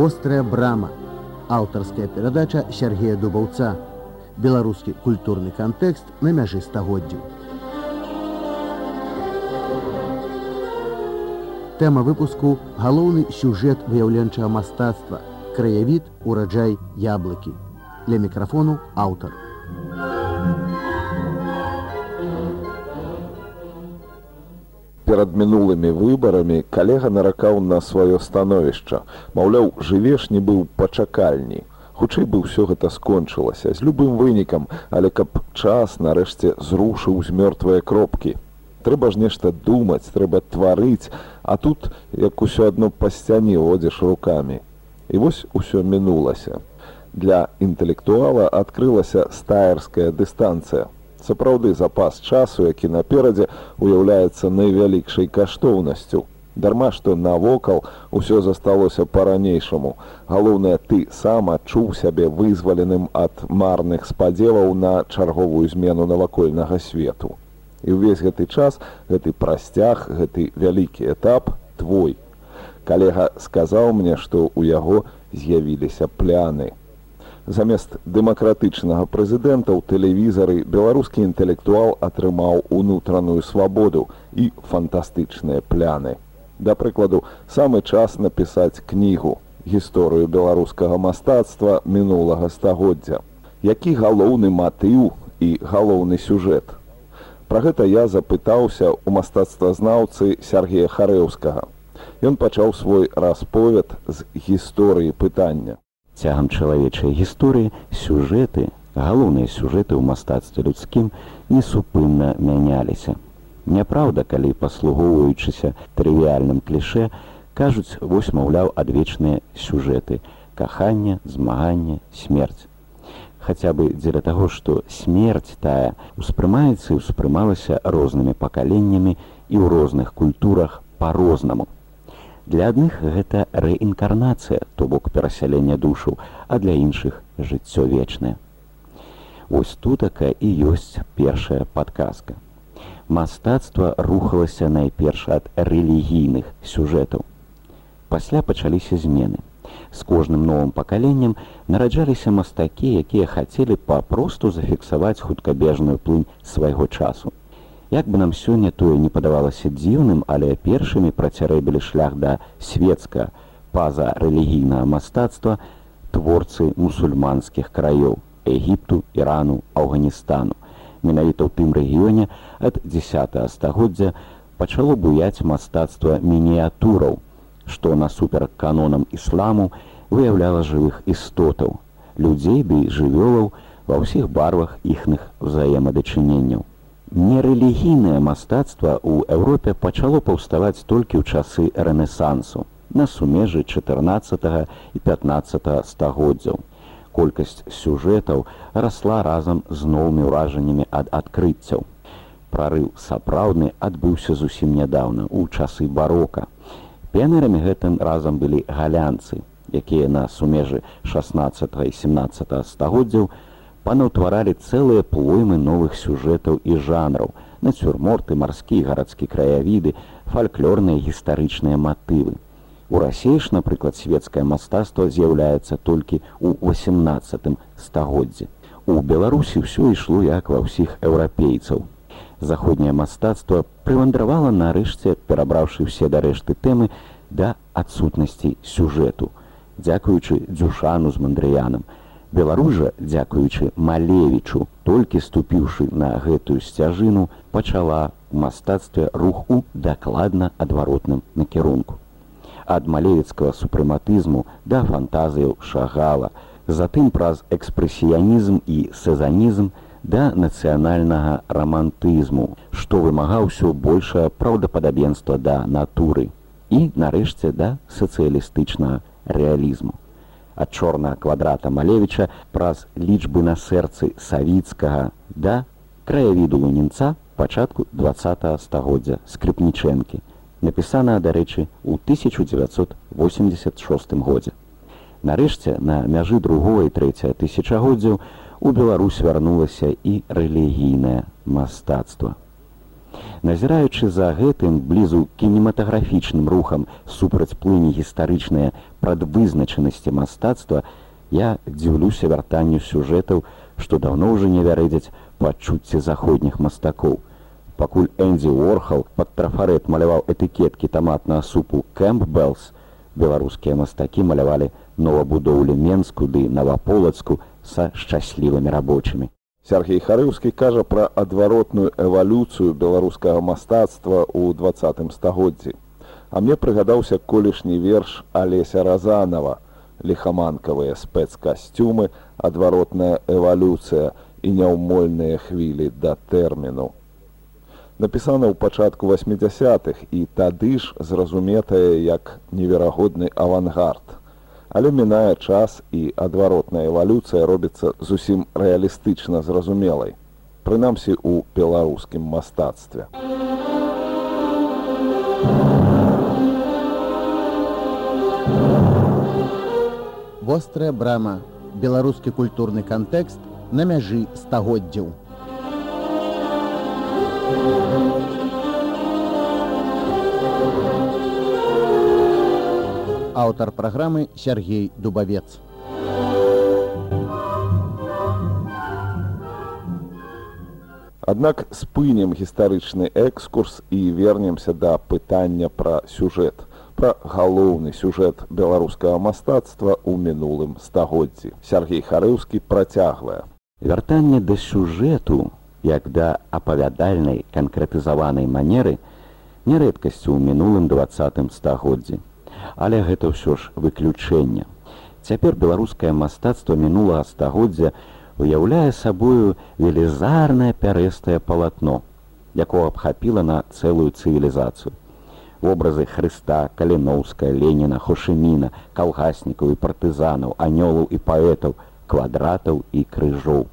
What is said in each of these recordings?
вострая брама. Аўтарская перадача Сергея дубаўца. Беларускі культурны кантэкст на мяжы стагоддзяў. Тэма выпуску галоўны сюжэт выяўленчага мастацтва. Краявід ураджай яблыкі. Для мікрафону аўтар перад мінулымі выбарамі калега наракаў на сваё становішча. Маўляў жывеш не быў пачакальні. Хутчэй бы ўсё гэта скончылася з любым вынікам але каб час нарэшце зрушыў з мёртвыя кропкі. Трэба ж нешта думаць трэба тварыць а тут як усё адно па сцяне водзіш руками і вось усё мінулася. Для інтэлектуала адкрылася стаерская дыстанцыя сапраўды запас часу які наперадзе уяўляецца найвялікшай каштоўнасцю. Дарма што навокал усё засталося па-ранейшаму. Галоўнае ты сам адчуў сябе вызваленым ад марных спадзеваў на чарговую змену навакольнага свету. І ўвесь гэты час гэты прасцяг гэты вялікі этап твой. Калега сказаў мне што ў яго з'явіліся пляны замест дэмакратычнага прэзідэнта ў тэлевізары беларускі інтэлектуал атрымаў унутраную свабоду і фантастычныя пляны. Да прыкладу самы час напісаць кнігу гісторыю беларускага мастацтва мінулага стагоддзя які галоўны матыў і галоўны сюжэт? Пра гэта я запытаўся у мастацтвазнаўцы сергея харэўскага. Ён пачаў свой расповед з гісторыі пытання цягам чалавечай гісторыі сюжэты галоўныя сюжэты ў мастацтве людскім несупынна мяняліся Няпраўда, калі паслугоўваючыся трывіяльным кліше, кажуць вось маўляў адвечныя сюжэты кахання, змагання, смерць. Хаця бы дзеля таго, што смерць тая успрымаецца і ўспрымалася рознымі пакаленнямі і ў розных культурах па-рознаму. Для адных гэта рэінкарнацыя, то бок перасялення душаў, а для іншых жыццё вечнае. Вось тутака і ёсць першая падказка мастацтва рухалася найперш ад рэлігійных сюжэтаў. Пасля пачаліся змены. З кожным новым пакаленнем нараджаліся мастакі, якія хацелі папросту зафіксаваць хуткабежную плынь свайго часу. Як бы нам сёння тое не падавалася дзіўным, але першымі працярэбілі шлях да светска паза рэлігійнага мастацтва творцы мусульманскіх краёў Егіпту, Ірану, Афганістану менавіта ў тым рэгіёне ад 10 стагоддзя пачало буяць мастацтва мініятураў, што насуперак канонам ісламу выяўляла жывых істотаў, людзей ды жывёлаў ва ўсіх барвах іхных взаемадачыненняў. Нерэлігійнае мастацтва ў Еўропе пачало паўставаць толькі ў часы рэнесансу на сумежы 14 і 15 стагоддзяў колькасць сюжэтаў расла разам з новымі ўражаннямі ад адкрыццяў. Прарыў сапраўдны адбыўся зусім нядаўна ў часы барока. Пенерамі гэтым разам былі галянцы, якія на сумежы 16 і 17 стагоддзяў панаўтваралі цэлыя плоймы новых сюжэтаў і жанраў, нацюрморты, марскі гарадскі краявіды, фальклорныя гістарычныя матывы. У рассіі ж, напрыклад, светецкае мастацтва з'яўляецца толькі ў 18 стагоддзі. У Беларусі ўсё ішло як ва ўсіх еўрапейцаў. Заходняе мастацтва прывандравала нарэшце, перабраўшы ўсе дарэшты тэмы да адсутнасці сюжэту, дзякуючы дзюшану з мандрыянам. Беларужа, дзякуючы малевічу, толькі ступіўшы на гэтую сцяжыну, пачала ў мастацтве рух у дакладна адваротным накірунку ад малевіцкага супрэматызму да фантазыяў шагала, затым праз экспрэсіянізм і сезанізм да нацыянальнага рамантызму, што вымагаў усё большае праўдападабенства да натуры і, нарэшце да сацыялістычнага рэалізму. Ад чорнага квадрата Малевіча праз лічбы на сэрцы савіцкага да краявіду лунінца пачатку два стагоддзя скрыпнічэнкі напісана, дарэчы, у 1986 годзе. Нарэшце, на мяжы другое і трэцяе тысячагоддзяў у Беларусь вярнулася і рэлігійнае мастацтва. Назіраючы за гэтым блізу кінематаграфічным рухам супраць плыні гістарычныя прадвызначанасці мастацтва, я дзіўлюся вяртанню сюжэтаў, што даўно ўжо не вярэдзяць пачуцці заходніх мастакоў. Пакуль Эндзі Уорхал пад трафарэт маляваў этыкеткі таматнага супу Кэмпбелс, беларускія мастакі малявалі новабудоўлю Менску ды наваполацку са шчаслівымі рабочымі. Сергей Харыўскі кажа пра адваротную эвалюцыю беларускага мастацтва ў двадцатым стагоддзі. А мне прыгадаўся колішні верш Алеся Разанова, лихаманкавыя спецкасцюмы, адваротная эвалюцыя і няўмольныя хвілі да тэрміну. Напісана ў пачатку 80-х і тады ж зразуметае як неверагодны авангард. Але мінае час і адваротная эвалюцыя робіцца зусім рэалістычна зразумелай, прынамсі ў беларускім мастацтве. вострая брама беларускі культурны кантэкст на мяжы стагоддзяў аўтар праграмы Сергей дубавец Аднак спынем гістарычны экскурс і вернемся да пытання пра сюжэт пра галоўны сюжэт беларускага мастацтва ў мінулым стагоддзі. Сергей Харыўскі працягвае. Вяртанне да сюжэту, як да апавядальнай канкрэтызаванай манеры, нярэдкасцю ў мінулым двадцатым стагоддзі. Але гэта ўсё ж выключэнне. Цяпер беларускае мастацтва мінулага стагоддзя уяўляе сабою велізарнае пярэстае палатно, якое абхапіла на цэлую цывілізацыю вобразы Хрыста, Каліноўская, Леніна, Хошыміна, калгаснікаў і партызанаў, анёлаў і паэтаў, квадратаў і крыжоў.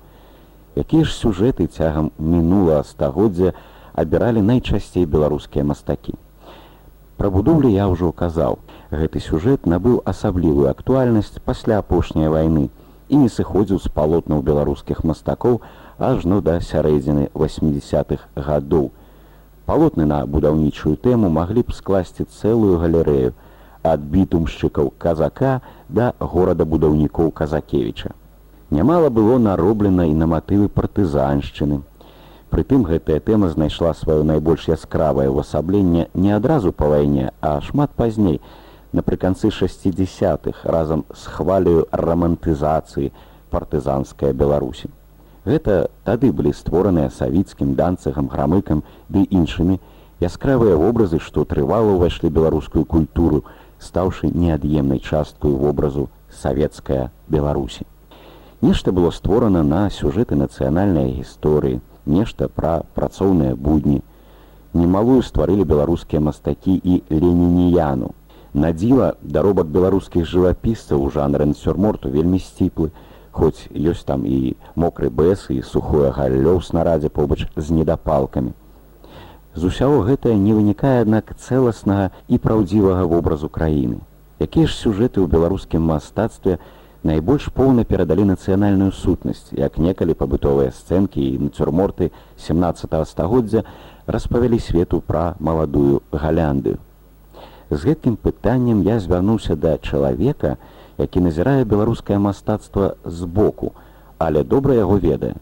Якія ж сюжэты цягам мінула стагоддзя абіралі найчасцей беларускія мастакі. Пра будоўлю я ўжо казаў. Гэты сюжэт набыў асаблівую актуальнасць пасля апошняй вайны і не сыходзіў з палотнаў беларускіх мастакоў ажно да сярэдзіны 80-х гадоў палотны на будаўнічую тэму маглі б скласці цэлую галерэю ад бітумшчыкаў казака да горада будаўнікоў казакевіча. Нямала было нароблена і на матывы партызаншчыны. Прытым гэтая тэма знайшла сваё найбольш яскравае ўвасабленне не адразу па вайне, а шмат пазней, напрыканцы 60-х разам з хвалю рамантызацыі партызанская Беларусі. Гэта тады былі створаныя савіцкім данцагам грамыкам ды іншымі яскравыя вобразы, што трывала ўвайшлі беларускую культуру, стаўшы неад'емнай часткаю вобразу савецкая Беларусі. Нешта было створана на сюжэты нацыянальнай гісторыі, нешта пра працоўныя будні. Немалую стварылі беларускія мастакі і ленініяну. Надзіла даробак беларускіх жывапісцаў у жанры сюрморту вельмі сціплы, хоць ёсць там і мокры бэс і сухое галлё ў снарадзе побач з недапалкамі. З усяго гэтае не вынікае аднак цэласнага і праўдзівага вобразу краіны. Якія ж сюжэты ў беларускім мастацтве найбольш поўна перадалі нацыянальную сутнасць, як некалі пабытовыя сцэнкі і нацюрморты 17 стагоддзя распавялі свету пра маладую галянды. З гэткім пытаннем я звярнуўся да чалавека, які назірае беларускае мастацтва збоку, але добра яго ведае.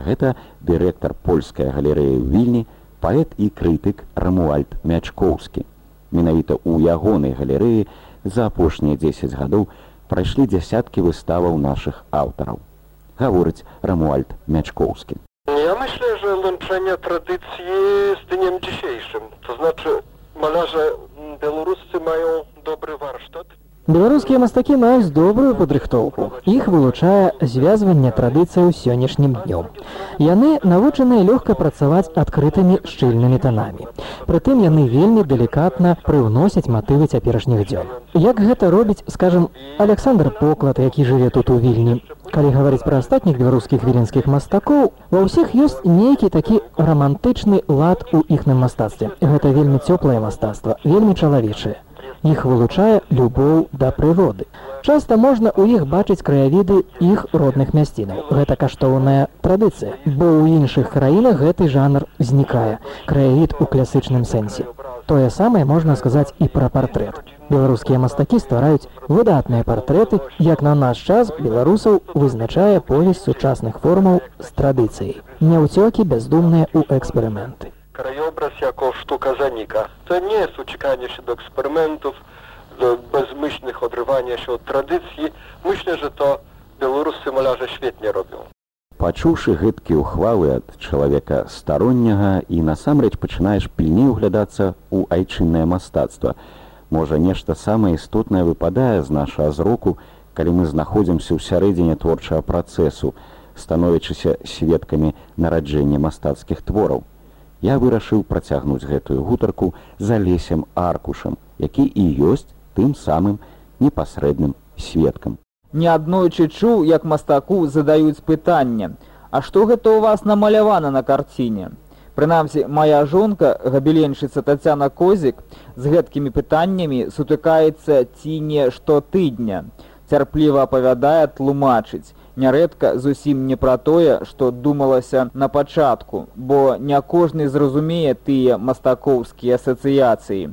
Гэта дырэктар польскай галерэі вільні, паэт і крытык Рамуальд Мячкоўскі. Менавіта ў ягонай галерэі за апошнія 10 гадоў прайшлі дзясяткі выставаў нашых аўтараў. Гаворыць Рамуальд Мячкоўскі. Я myślę, że łączenie tradycji z dniem dzisiejszym. To znaczy, malarze białoruscy mają dobry warsztat. Беларускія мастакі маюць добрую падрыхтоўку. Іх вылучае звязванне традыцыяў сённяшнім днём. Яны навучаныя лёгка працаваць адкрытымі шчыльнымі танамі. Прытым яны вельмі далікатна прыўносяць матывы цяперашніх дзён. Як гэта робіць, скажем, Александр Поклад, які жыве тут у вільні. Калі гаварыць пра астатніх беларускіх віленскіх мастакоў, ва ўсіх ёсць нейкі такі рамантычны лад у іхным мастацтве. Гэта вельмі цёплае мастацтва, вельмі чалавечае іх вылучае любоў да прыроды. Часта можна ў іх бачыць краявіды іх родных мясцінаў. Гэта каштоўная традыцыя, бо ў іншых краінах гэты жанр знікае. Краявід у класычным сэнсе. Тое самае можна сказаць і пра партрэт. Беларускія мастакі ствараюць выдатныя партрэты, як на наш час беларусаў вызначае повесь сучасных формаў з традыцыяй. Няўцёкі бяздумныя ў эксперыменты. Krajobraz jako sztuka zanika. To nie jest uciekanie się do eksperymentów, do bezmyślnych odrywania się od tradycji. Myślę, że to białoruscy malarze świetnie robią. Пачуўшы гэткія ўхвалы ад чалавека старонняга і насамрэч пачынаеш пільней углядацца ў айчыннае мастацтва. Можа, нешта самае істотнае выпадае з нашага зроку, калі мы знаходзімся ў сярэдзіне творчага працэсу, становячыся сведкамі нараджэння мастацкіх твораў. Я вырашыў працягнуць гэтую гутарку за лесем аркушам, які і ёсць тым самым непасрэдным сведкам. Неаднойчы чуў як мастаку задаюць пытанне а што гэта ў вас намалявана на карціне? Прынамсі моя жонка габеленшыца татяна козік з гэткімі пытаннямі сутыкаецца ці не штотыдня цярпліва апавядае тлумачыць нярэдка зусім не пра тое што думалася на пачатку бо не кожны зразумее тыя мастакоўскія асацыяцыі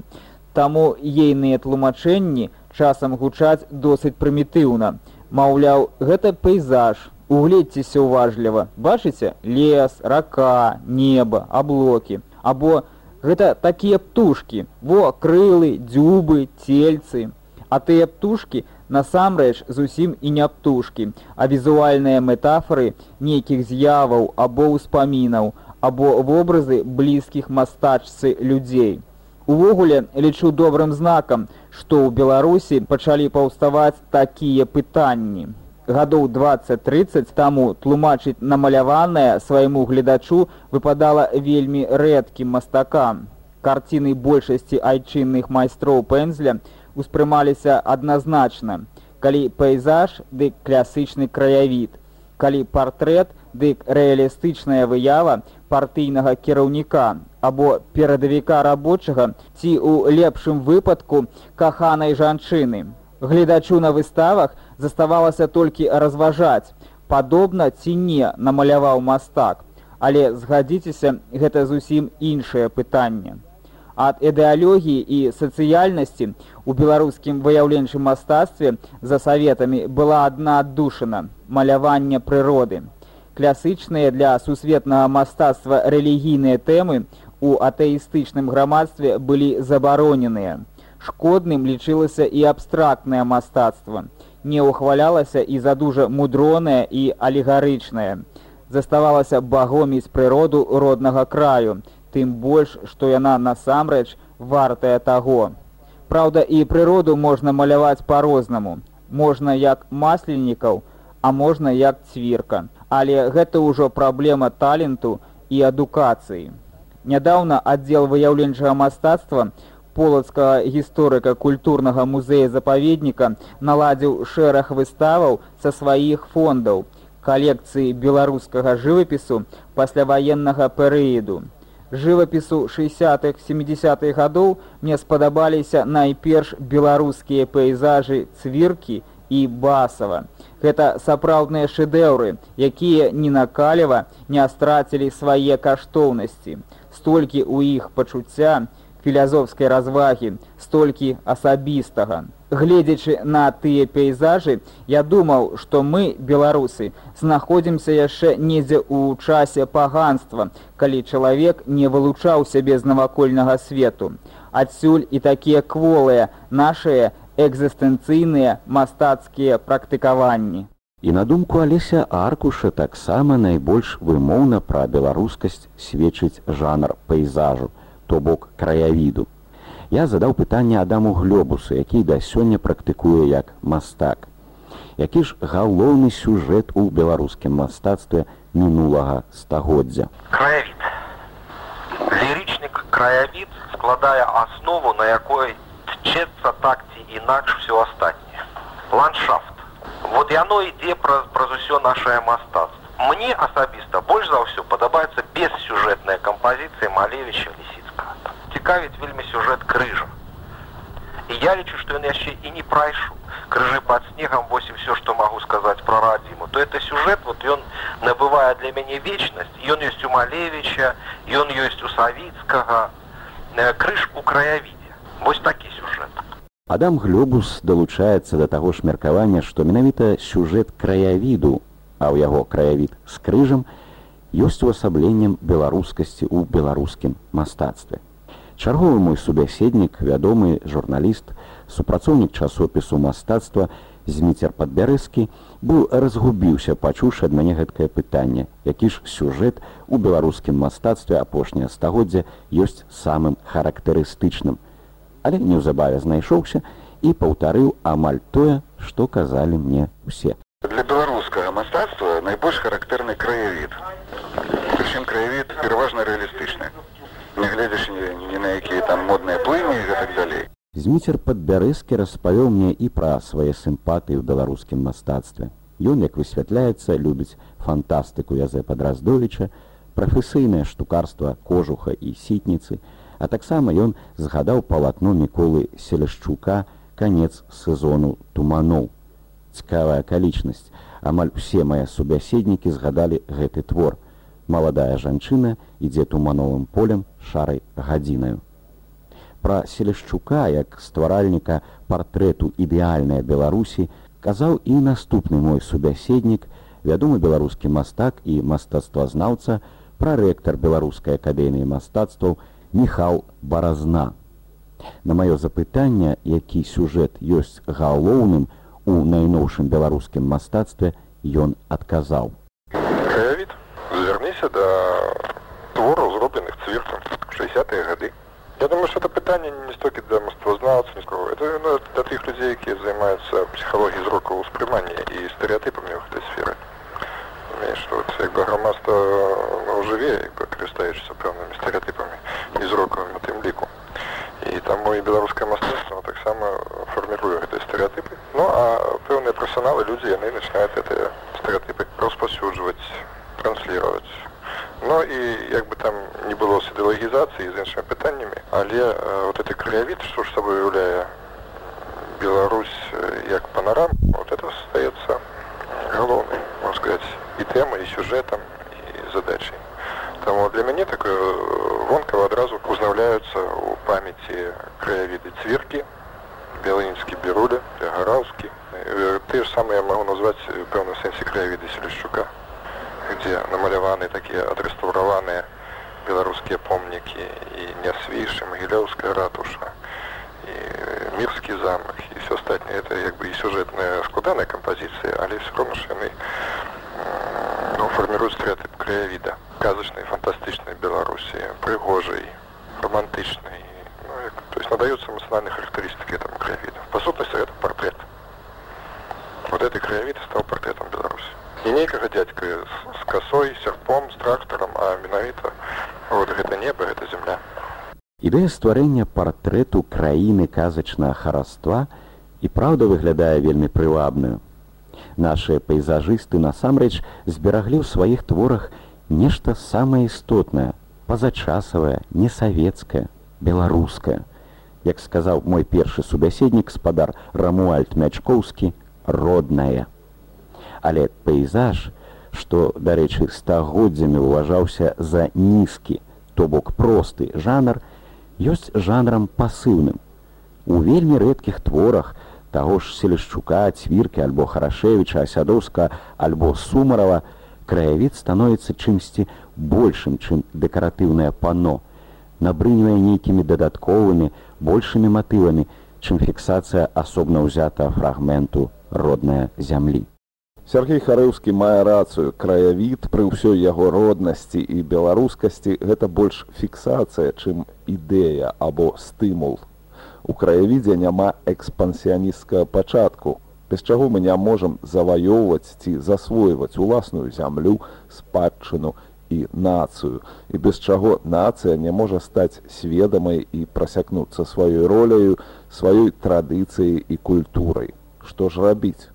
таму ейныя тлумачэнні часам гучаць досыць прымітыўна Маўляў, гэта пейзаж. Угледзьцеся ўважліва. Бачыце лес, рака, неба, аблокі. Або гэта такія птушкі, во крылы, дзюбы, цельцы. А тыя птушкі насамрэч зусім і не птушкі, а візуальныя метафоры нейкіх з'яваў або ўспамінаў, або вобразы блізкіх мастачцы людзей. Увогуле лічу добрым знакам, што ў Беларусі пачалі паўставаць такія пытанні. Гадоў 20-30 таму тлумачыць намаляванае свайму гледачу выпадала вельмі рэдкім мастакам. Карціны большасці айчынных майстроў пензля успрымаліся адназначна. Калі пейзаж, дык класычны краявід. Калі партрэт, дык рэалістычная выява партыйнага кіраўніка або перадавіка рабочага ці ў лепшым выпадку каханай жанчыны. Гледачу на выставах заставалася толькі разважаць, падобна ці не намаляваў мастак, але згадзіцеся, гэта зусім іншае пытанне. Ад ідэалогіі і сацыяльнасці у беларускім выяўленчым мастацтве за саветамі была адна аддушана малявання прыроды класычныя для сусветнага мастацтва рэлігійныя тэмы у атэістычным грамадстве былі забароненыя. Шкодным лічылася і абстрактнае мастацтва. Не ўхвалялася і за дужа мудронае і алегарычнае. Заставалася багоміць прыроду роднага краю, тым больш, што яна насамрэч вартая таго. Праўда, і прыроду можна маляваць па-рознаму. Можна як масленнікаў, а можна як цвірка але гэта ўжо праблема таленту і адукацыі. Нядаўна аддзел выяўленчага мастацтва полацкага гісторыка культурнага музея запаведніка наладзіў шэраг выставаў са сваіх фондаў калекцыі беларускага жывапісу пасляваеннага перыяду. Жывапісу 60-х 70-х гадоў мне спадабаліся найперш беларускія пейзажы цвіркі і басава. Гэта сапраўдныя шэдэўры, якія ні накалева не страцілі свае каштоўнасці. Столькі ў іх пачуцця філязофскай развагі, столькі асабістага. Гледзячы на тыя пейзажы, я думаў, што мы, беларусы, знаходзімся яшчэ недзе ў часе паганства, калі чалавек не вылучаў сябе з навакольнага свету. Адсюль і такія кволыя нашыя экзістэнцыйныя мастацкія практыкаванні. І на думку алеся аркуша таксама найбольш вымоўна пра беларускасць сведчыць жанр пейзажу, то бок краявіду. Я задаў пытанне адаму глёбусу, які да сёння практыкуе як мастак. Які ж галоўны сюжэт у беларускім мастацтве мінулага стагоддзя. Краявід. Лірычнік краявід складае аснову, на якой тчецца так інакш все астатніе ландшафт вот яно ідзе праз праз усё нашее мастацтва мне асабіста больш за ўсё падабаецца бессюжэтная кампазіцыя малевіча лісіцка цікавіць вельмі сюжэт крыжа і я лічу што ён яшчэ і не прайшоў. Крыжы пад снегом 8 все что могу сказать про радзіму. То это сюжет вот ён набывае для мяне вечнасць. Ён ёсць у малевича ён ёсць у савіцкага. Э, крыж у краявідзе. Вось такі сюжет адам глебус далучаецца да таго ж меркавання што менавіта сюжет краявіду а ў яго краявід з крыжам ёсць увасабленнем беларускасці ў беларускім мастацтве чарговы мой субяседнік вядомы журналіст супрацоўнік часопісу мастацтва зміцер падбярэзкі быў разгубіўся пачуўшы ад мяне гэткае пытанне які ж сюжэт у беларускім мастацтве апошняе стагоддзя ёсць самым характарыстычным. Але неўзабаве знайшоўся і паўтарыў амаль тое што казалі мне ўсе. Для беларускага мастацтва найбольш характэрны краявід. Прычым краявід пераважна рэалістычны нягледзячы ні, ні на якія там модныя плыні і так далей зміцер падбярэзкі распавёў мне і пра свае сімпатыі ў беларускім мастацтве ён як высвятляецца любіць фантастыку язэпа драздовіча прафесійнае штукарства кожуха і сітніцы а таксама ён згадаў палатно міколы селяшчука канец сезону туманоў цікавая акалічнасць амаль усе мае субяседнікі згадалі гэты твор. Маладая жанчына ідзе тумановым полем шарай гадзінаю пра селешчука як стваральніка партрэту ідэальная беларусі казаў і наступны мой субяседнік вядомы беларускі мастак і мастацтвазнаўца прарэктар беларускай акадэміі мастацтваў міхал баразна. На маё запытанне які сюжэт ёсць галоўным у найноўшым беларускім мастацтве ён адказаў. Звярніся да твораў зробленых цвіркам 60-е гады я думаю что это пытанне не столькі да мастацтвазнаўца нікого это ну, да тых людзей якія займаюцца псіхалогіяй зрокаў успрымання і стэеатыпамі ў гэтай сферы что як бы грамадства ну, жыве як бы карыстаючыся пэўнымі стэеатыпамі і зрокамі на тым ліку і таму і беларускае мастацтва таксама фарміруе гэтыя стэеатыпы Ну а пэўныя персоналы людзі яны начинают это стэеатыпы распаўсюджваць транслировать Ну і як бы там не было с ідэалагізацыі з іншымі пытаннямі але э, вот это краявід што ж сабой уяўляе Беларусь як панарам вот это остается галоўнай можно сказать і тэмай і сюжэтам і задачай Таму для мяне такое вонкава адразу узнаўляюцца ў памяці краявіды цвіркі белынскі беруля гараўскі ты ж самыя могу назваць пэўным сэнсе краявіды селішчука где намаляваны такія адрэстаўраваныя беларускія помнікі і нясвейшы магілёўская ратуша і мірскі замак і все астатняе это як бы і сюжэтная складаная кампазіцыя але все роўно яны ну, фарміруюць стэеатып краявіда казачнай фантастычнай беларусі прыгожай романтычнай То есть надаются эмоциональные характеристики этому краевиду. По сутности это портрет. Вот этот краевид стал портретом Беларуси. Не некого дядька с, с косой, серпом, с трактором, а менавіта вот это небо, это земля. Ідэя стварэння партрэту краіны казачнага хараства і праўда выглядае вельмі прывабную. Нашыя пейзажысты насамрэч збераглі ў сваіх творах нешта самае істотнае, пазачасавае, несавецкае, беларускае як сказаў мой першы субяседнік спадар рамуальд мячкоўскі родная але пейзаж што дарэчы стагоддзямі ўважаўся за нізкі то бок просты жанр ёсць жанрам пасыўным у вельмі рэдкіх творах таго ж селішчука цвіркі альбо харашевіча асядоўска альбо сумарова краявід становіцца чымсьці большым чым дэкаратыўнае пано набрыньвае нейкімі дадатковымі большымі матывамі, чым фіксацыя асобна ўзята фрагменту родная зямлі. Сергей Харэўскі мае рацыю, краявід пры ўсёй яго роднасці і беларускасці. Гэта больш фіксацыя, чым ідэя або стымул. У краявідзе няма экспансіянісцкага пачатку, без чаго мы не можам заваёўваць ці засвойваць уласную зямлю, спадчыну і нацыю. І без чаго нацыя не можа стаць сведамай і прасякнуцца сваёй роляю сваёй традыцыяй і культурай. Што ж рабіць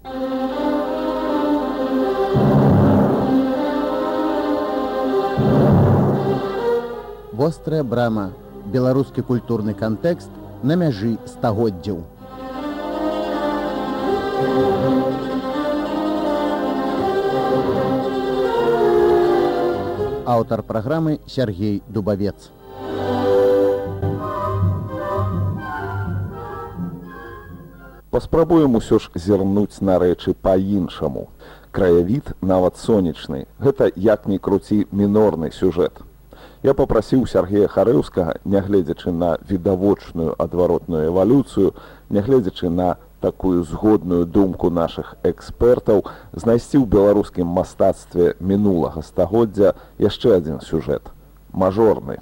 вострая брама беларускі культурны кантэкст на мяжы стагоддзяў. Аўтар праграмы Сергей Дубавец. Паспрабуем усё ж зірнуць на рэчы па-іншаму. Краявід нават сонечны. Гэта як ні круці мінорны сюжэт. Я попрасіў Сергея Харэўскага, нягледзячы на відавочную адваротную эвалюцыю, нягледзячы на такую згодную думку нашых экспертаў, знайсці ў беларускім мастацтве мінулага стагоддзя яшчэ адзін сюжэт мажорны.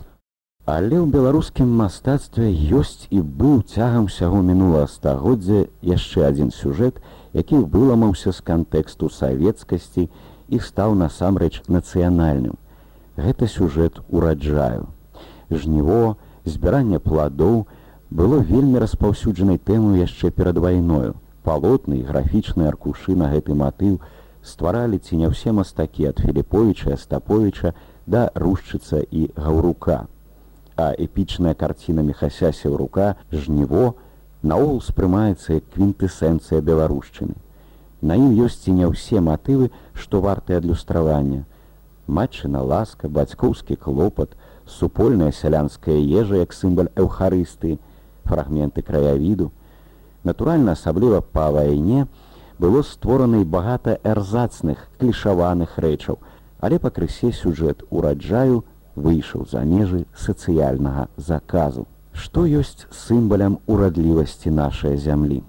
Але ў беларускім мастацтве ёсць і быў цягам усяго мінулага стагоддзя яшчэ адзін сюжэт, які выламаўся з кантэксту савецкасці і стаў насамрэч нацыянальным. Гэта сюжэт ураджаю. Жніво, збіранне пладоў было вельмі распаўсюджанай тэму яшчэ перад вайною. Палотны і графічныя аркушы на гэты матыў стваралі ці не ўсе мастакі ад Філіповіча, Стаповіча да рушчыца і гаўрука а эпічная карціна мехасясеў рука жніво наогул спрымаецца як квінтэсэнцыя беларушчыны. На ім ёсць і не ўсе матывы, што варты адлюстравання. Матчына ласка, бацькоўскі клопат, супольная сялянская ежа як сімбаль эўхарысты, фрагменты краявіду. Натуральна, асабліва па вайне было створана і багата эрзацных клішаваных рэчаў, але пакрысе сюжэт ураджаю, выйшаў за межы сацыяльнага заказу. Што ёсць сімбалям урадлівасці нашай зямлі?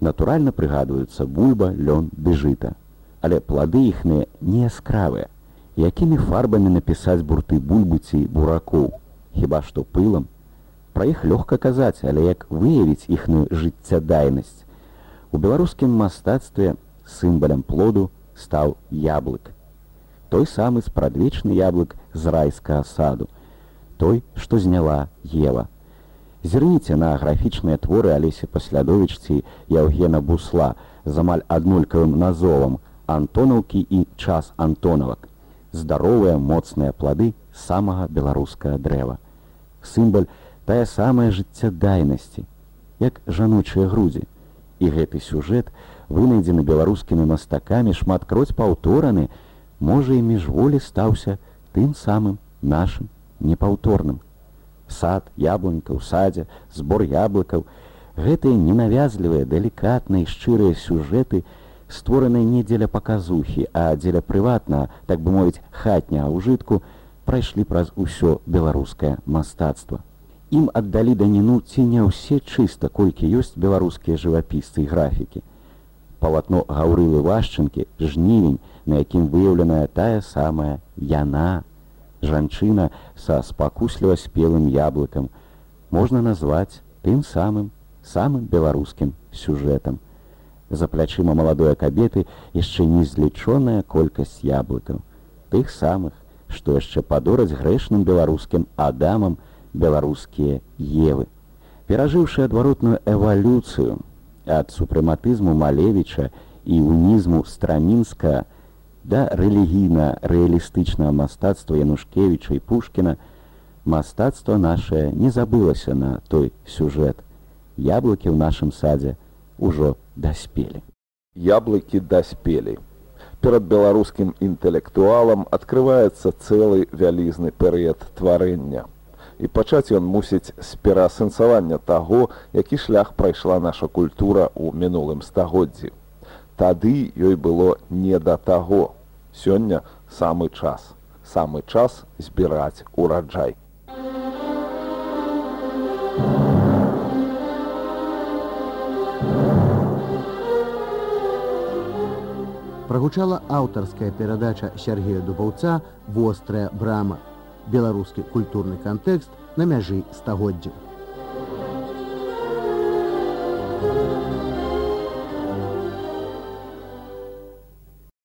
Натуральна прыгадваюцца бульба, лён бежыта, але плады іхныя не яскравыя. Якімі фарбамі напісаць бурты бульбыці буракоў, хіба што пылам? Пра іх лёгка казаць, але як выявіць іхную жыццядайнасць. У беларускім мастацтве сімбалям плоду стаў яблык той самы спрадвечны яблык з райскага саду, той, што зняла Ева. Зірніце на графічныя творы Алесе паслядовічці Яўгена Бусла з амаль аднолькавым назовам Антонаўкі і час Антонавак. Здаровыя моцныя плады самага беларускага дрэва. Сімбаль тая самая жыццядайнасці, як жаночыя грудзі. І гэты сюжэт, вынайдзены беларускімі мастакамі шматкроць паўтораны, можа і міжволі стаўся тым самым нашым непаўторным. Сад, яблонька ў садзе, збор яблыкаў, гэтыя ненавязлівыя, далікатныя шчырыя сюжэты, створаныя не дзеля паказухі, а дзеля прыватна, так бы мовіць хатня ўжытку, прайшлі праз усё беларускае мастацтва. Ім аддалі даніну ці не ўсе чыста, колькі ёсць беларускія жывапісцы і графікі. Палатно гаўрылы вашчынкі, жнівень, на якім выяўленая тая самая яна жанчына са спакусліва спелым яблыкам можна назваць тым самым самым беларускім сюжэтам за плячыма маладой кабеты яшчэ незлічоная колькасць яблыкаў тых самых што яшчэ падораць грэшным беларускім адамам беларускія евы перажыўшы адваротную эвалюцыю ад супрэматызму малевіча і унізму страмінска да рэлігійна-рэалістычнага мастацтва Янушкевіча і Пушкіна, мастацтва нашае не забылася на той сюжэт. Яблыкі ў нашым садзе ўжо даспелі. Яблыкі даспелі. Перад беларускім інтэлектуалам адкрываецца цэлы вялізны перыяд тварэння. І пачаць ён мусіць з пераасэнсавання таго, які шлях прайшла наша культура ў мінулым стагоддзі тады ёй было не да таго. Сёння самы час, самы час збіраць ураджай. Прагучала аўтарская перадача Сергея Дубаўца вострая брама. Беларускі культурны кантэкст на мяжы стагоддзя.